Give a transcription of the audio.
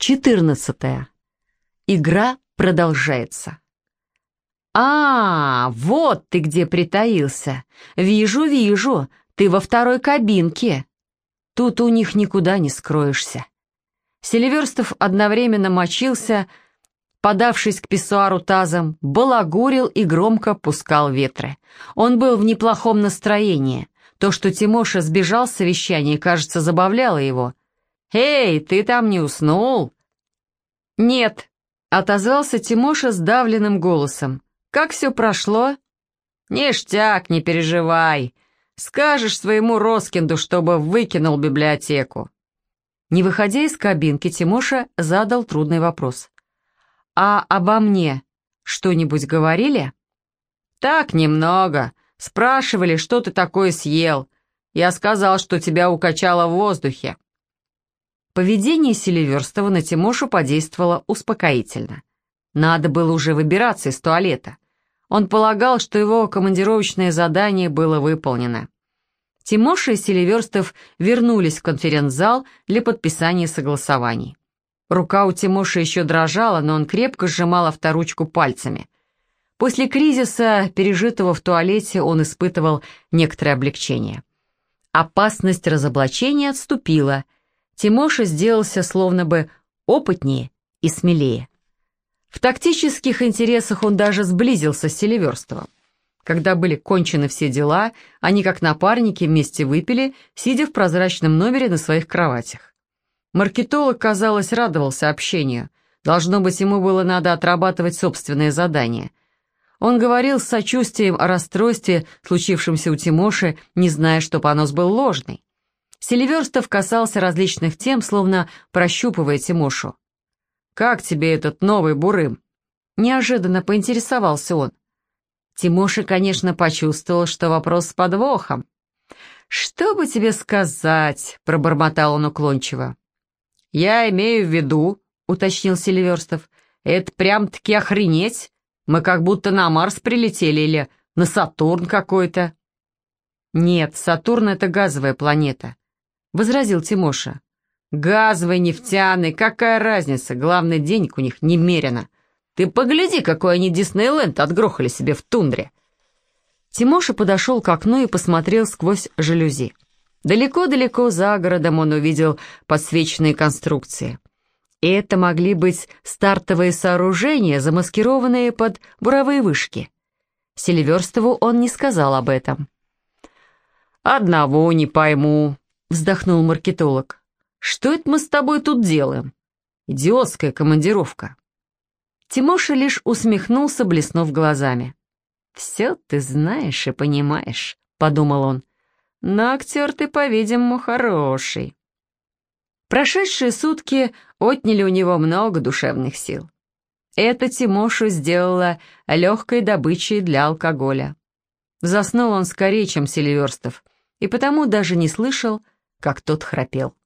14. Игра продолжается. «А, вот ты где притаился. Вижу, вижу, ты во второй кабинке. Тут у них никуда не скроешься». Селиверстов одновременно мочился, подавшись к писсуару тазом, балагурил и громко пускал ветры. Он был в неплохом настроении. То, что Тимоша сбежал с совещания, кажется, забавляло его. «Эй, ты там не уснул?» «Нет», — отозвался Тимоша сдавленным голосом. «Как все прошло?» «Ништяк, не переживай. Скажешь своему Роскинду, чтобы выкинул библиотеку». Не выходя из кабинки, Тимоша задал трудный вопрос. «А обо мне что-нибудь говорили?» «Так немного. Спрашивали, что ты такое съел. Я сказал, что тебя укачало в воздухе. Поведение Селиверстова на Тимошу подействовало успокоительно. Надо было уже выбираться из туалета. Он полагал, что его командировочное задание было выполнено. Тимоша и Селиверстов вернулись в конференц-зал для подписания согласований. Рука у Тимоши еще дрожала, но он крепко сжимал авторучку пальцами. После кризиса, пережитого в туалете, он испытывал некоторое облегчение. Опасность разоблачения отступила – Тимоша сделался словно бы опытнее и смелее. В тактических интересах он даже сблизился с Селиверстовым. Когда были кончены все дела, они как напарники вместе выпили, сидя в прозрачном номере на своих кроватях. Маркетолог, казалось, радовался общению. Должно быть, ему было надо отрабатывать собственное задание. Он говорил с сочувствием о расстройстве, случившемся у Тимоши, не зная, что понос был ложный. Селиверстов касался различных тем, словно прощупывая Тимошу. «Как тебе этот новый бурым?» Неожиданно поинтересовался он. Тимоша, конечно, почувствовал, что вопрос с подвохом. «Что бы тебе сказать?» — пробормотал он уклончиво. «Я имею в виду», — уточнил Селиверстов, — «это прям-таки охренеть. Мы как будто на Марс прилетели или на Сатурн какой-то». «Нет, Сатурн — это газовая планета. — возразил Тимоша. «Газовый, нефтяный, какая разница? Главное, денег у них немерено. Ты погляди, какой они Диснейленд отгрохали себе в тундре». Тимоша подошел к окну и посмотрел сквозь жалюзи. Далеко-далеко за городом он увидел подсвеченные конструкции. И это могли быть стартовые сооружения, замаскированные под буровые вышки. Селиверстову он не сказал об этом. «Одного не пойму», вздохнул маркетолог. «Что это мы с тобой тут делаем? Идиотская командировка». Тимоша лишь усмехнулся, блеснув глазами. «Все ты знаешь и понимаешь», — подумал он. «Но актер ты, по-видимому, хороший». Прошедшие сутки отняли у него много душевных сил. Это Тимошу сделало легкой добычей для алкоголя. Заснул он скорее, чем Селиверстов, и потому даже не слышал, как тот храпел.